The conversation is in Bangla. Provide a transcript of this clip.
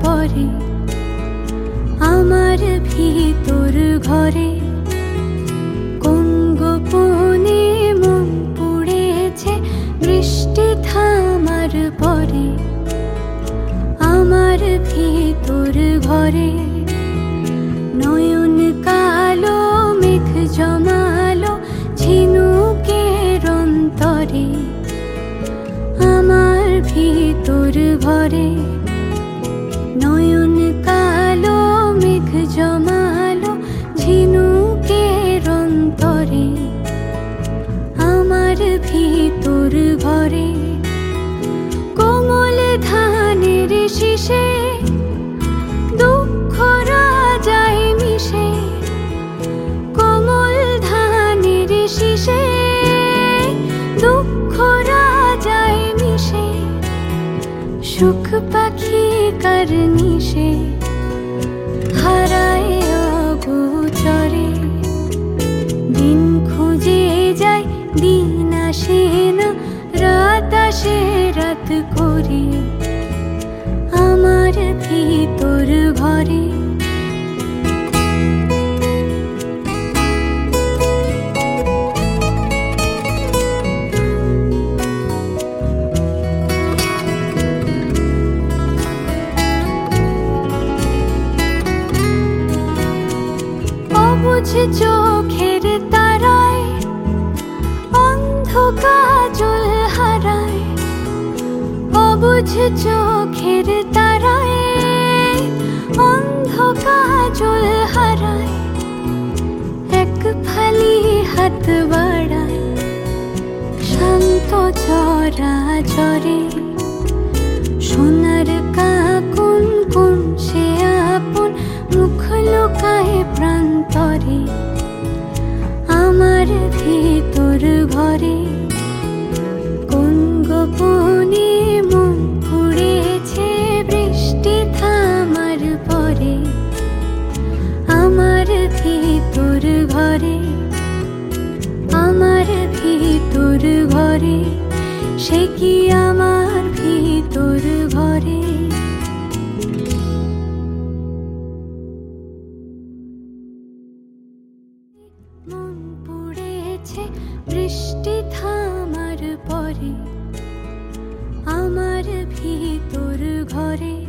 পরে আমার ভিতর ঘরে কোন গোপনে বৃষ্টি থামার পরে আমার ভিতর ঘরে নয়ন কালো, মেঘ জমালো আমার ভরে নয়ন সুখ পাখি কার নিশে? হারায় অগোচরে। দিন খুঁজে যায়, দিন আসে না, রাত আসে, রাত করে। আমার ভিতর ঘরে অবুঝ চোখের তারায় অন্ধ কাজল হারায়, অবুঝ চোখের তারায় অন্ধ কাজল হারায়, এক ফালি হাত বাড়ায়, শান্ত চরা চরে। প্রান্তরে আমার ভিতর ঘরে কোন গোপনে মন পড়েছে, বৃষ্টি থামার পরে আমার ভিতর ঘরে, আমার ভিতর ঘরে, সে কি আমার ভিতর ঘরে? মন পুড়েছে বৃষ্টি থামার পরে। আমার ভিতর ঘরে